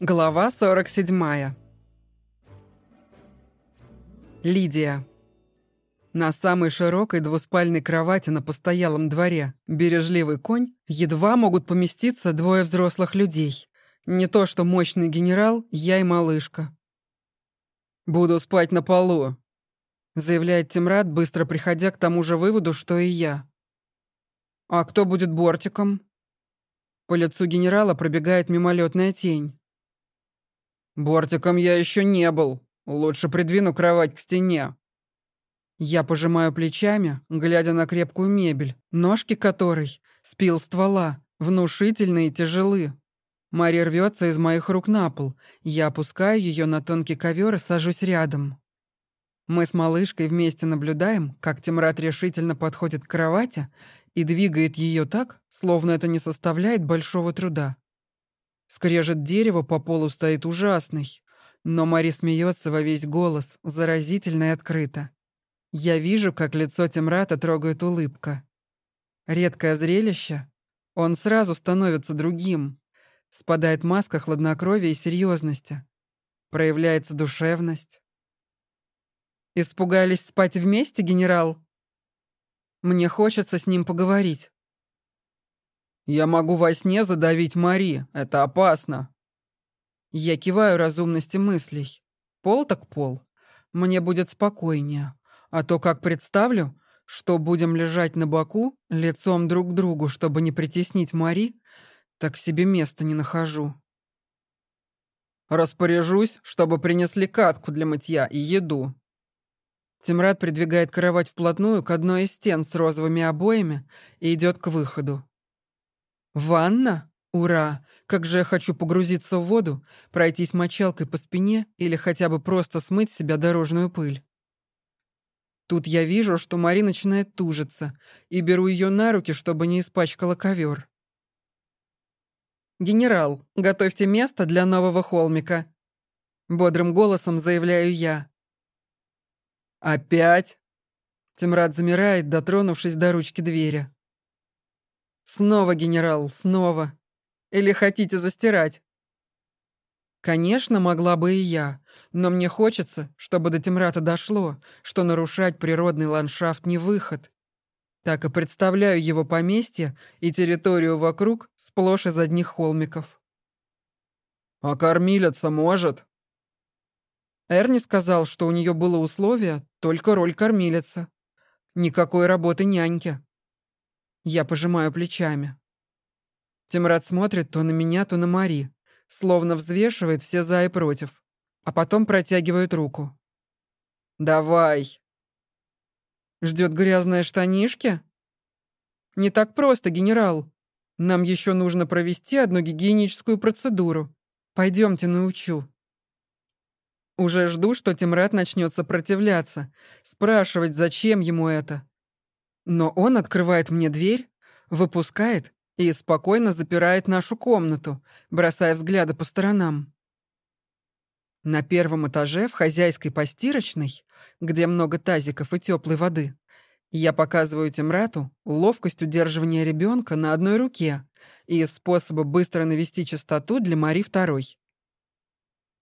Глава 47. Лидия. На самой широкой двуспальной кровати на постоялом дворе бережливый конь едва могут поместиться двое взрослых людей. Не то что мощный генерал, я и малышка. «Буду спать на полу», — заявляет Тимрад, быстро приходя к тому же выводу, что и я. «А кто будет бортиком?» По лицу генерала пробегает мимолетная тень. «Бортиком я еще не был. Лучше придвину кровать к стене». Я пожимаю плечами, глядя на крепкую мебель, ножки которой спил ствола, внушительные и тяжелы. Мария рвется из моих рук на пол. Я опускаю ее на тонкий ковер и сажусь рядом. Мы с малышкой вместе наблюдаем, как Тимрад решительно подходит к кровати и двигает ее так, словно это не составляет большого труда. Скрежет дерево по полу стоит ужасный. Но Мари смеется во весь голос, заразительно и открыто. Я вижу, как лицо Темрата трогает улыбка. Редкое зрелище. Он сразу становится другим. Спадает маска хладнокровия и серьезности. Проявляется душевность. «Испугались спать вместе, генерал?» Мне хочется с ним поговорить. «Я могу во сне задавить Мари. Это опасно». Я киваю разумности мыслей. Пол так пол. Мне будет спокойнее. А то, как представлю, что будем лежать на боку, лицом друг к другу, чтобы не притеснить Мари, так себе места не нахожу. Распоряжусь, чтобы принесли катку для мытья и еду. Тимрад придвигает кровать вплотную к одной из стен с розовыми обоями и идет к выходу. Ванна? Ура! Как же я хочу погрузиться в воду, пройтись мочалкой по спине или хотя бы просто смыть с себя дорожную пыль. Тут я вижу, что Мари начинает тужиться, и беру ее на руки, чтобы не испачкала ковер. «Генерал, готовьте место для нового холмика», — бодрым голосом заявляю я. «Опять?» Тимрад замирает, дотронувшись до ручки двери. Снова, генерал, снова. Или хотите застирать? Конечно, могла бы и я, но мне хочется, чтобы до Темрата дошло, что нарушать природный ландшафт не выход. Так и представляю его поместье и территорию вокруг сплошь из одних холмиков. «А кормилица может?» Эрни сказал, что у нее было условие только роль кормилица. Никакой работы няньки. Я пожимаю плечами. Тимрад смотрит то на меня, то на Мари, словно взвешивает все за и против, а потом протягивает руку. «Давай!» Ждет грязные штанишки? Не так просто, генерал. Нам еще нужно провести одну гигиеническую процедуру. Пойдемте научу. Уже жду, что Тимрад начнет сопротивляться, спрашивать, зачем ему это. Но он открывает мне дверь, выпускает и спокойно запирает нашу комнату, бросая взгляды по сторонам. На первом этаже в хозяйской постирочной, где много тазиков и теплой воды, я показываю Темрату ловкость удерживания ребенка на одной руке и способы быстро навести чистоту для Мари второй.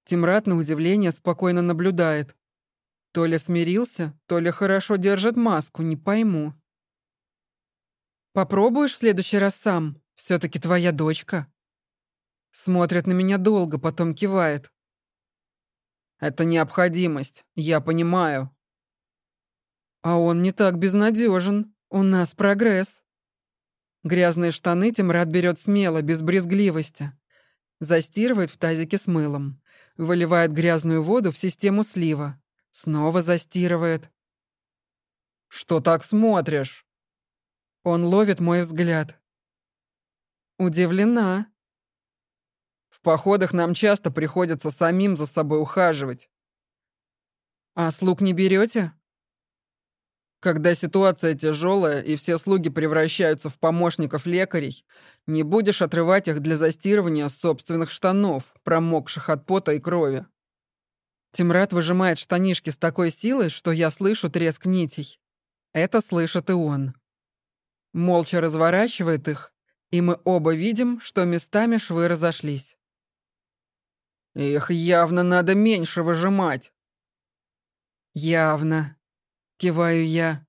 Тимрат, на удивление, спокойно наблюдает. То ли смирился, то ли хорошо держит маску, не пойму. Попробуешь в следующий раз сам? все таки твоя дочка». Смотрит на меня долго, потом кивает. «Это необходимость, я понимаю». А он не так безнадежен. У нас прогресс. Грязные штаны Тимрад берет смело, без брезгливости. Застирывает в тазике с мылом. Выливает грязную воду в систему слива. Снова застирывает. «Что так смотришь?» Он ловит мой взгляд. Удивлена. В походах нам часто приходится самим за собой ухаживать. А слуг не берете? Когда ситуация тяжелая и все слуги превращаются в помощников лекарей, не будешь отрывать их для застирывания собственных штанов, промокших от пота и крови. Тимрад выжимает штанишки с такой силой, что я слышу треск нитей. Это слышит и он молча разворачивает их, и мы оба видим, что местами швы разошлись. Их явно надо меньше выжимать. Явно. Киваю я.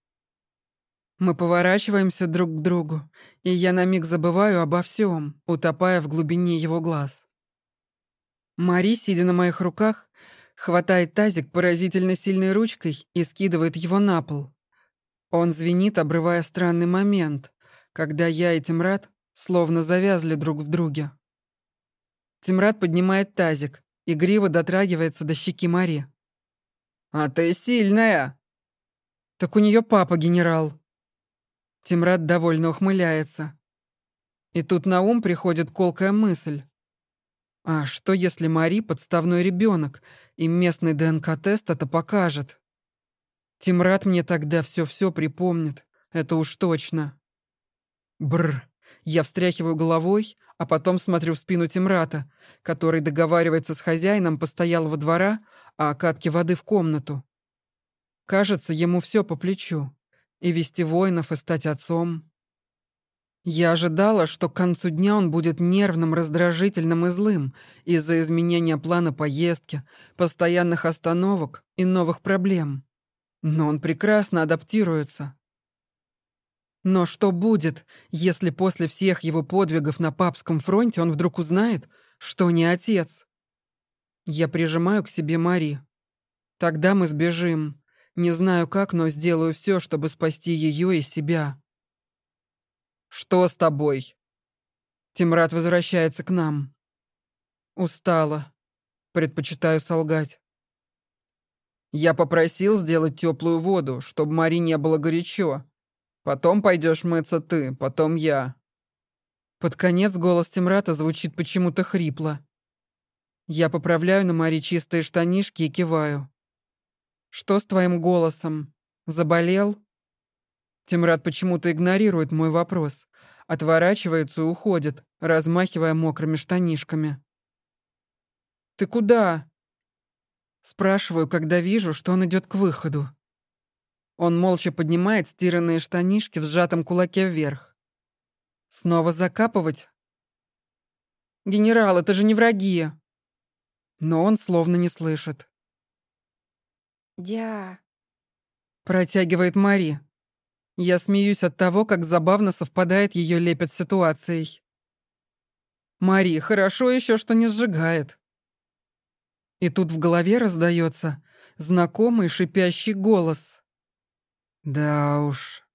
Мы поворачиваемся друг к другу, и я на миг забываю обо всем, утопая в глубине его глаз. Мари, сидя на моих руках, хватает тазик поразительно сильной ручкой и скидывает его на пол. Он звенит, обрывая странный момент, когда я и Тимрад словно завязли друг в друге. Тимрад поднимает тазик, и грива дотрагивается до щеки Мари. «А ты сильная!» «Так у нее папа генерал». Тимрад довольно ухмыляется. И тут на ум приходит колкая мысль. А что, если Мари подставной ребенок, и местный ДНК-тест это покажет? Тимрад мне тогда все-все припомнит, это уж точно. Бр. Я встряхиваю головой, а потом смотрю в спину Тимрата, который договаривается с хозяином постоялого двора о катке воды в комнату. Кажется, ему все по плечу. И вести воинов, и стать отцом. Я ожидала, что к концу дня он будет нервным, раздражительным и злым из-за изменения плана поездки, постоянных остановок и новых проблем. Но он прекрасно адаптируется. Но что будет, если после всех его подвигов на папском фронте он вдруг узнает, что не отец? Я прижимаю к себе Мари. Тогда мы сбежим. Не знаю как, но сделаю все, чтобы спасти ее и себя. «Что с тобой?» Тимрад возвращается к нам. Устала. Предпочитаю солгать. Я попросил сделать теплую воду, чтобы Мари не было горячо. Потом пойдешь мыться ты, потом я. Под конец голос Тимрата звучит почему-то хрипло. Я поправляю на Мари чистые штанишки и киваю. «Что с твоим голосом? Заболел?» Тимрад почему-то игнорирует мой вопрос, отворачивается и уходит, размахивая мокрыми штанишками. «Ты куда?» Спрашиваю, когда вижу, что он идет к выходу. Он молча поднимает стиранные штанишки в сжатом кулаке вверх. Снова закапывать? «Генерал, это же не враги!» Но он словно не слышит. «Дя...» Протягивает Мари. Я смеюсь от того, как забавно совпадает ее лепет с ситуацией. Мари, хорошо еще, что не сжигает. И тут в голове раздается знакомый шипящий голос. Да уж,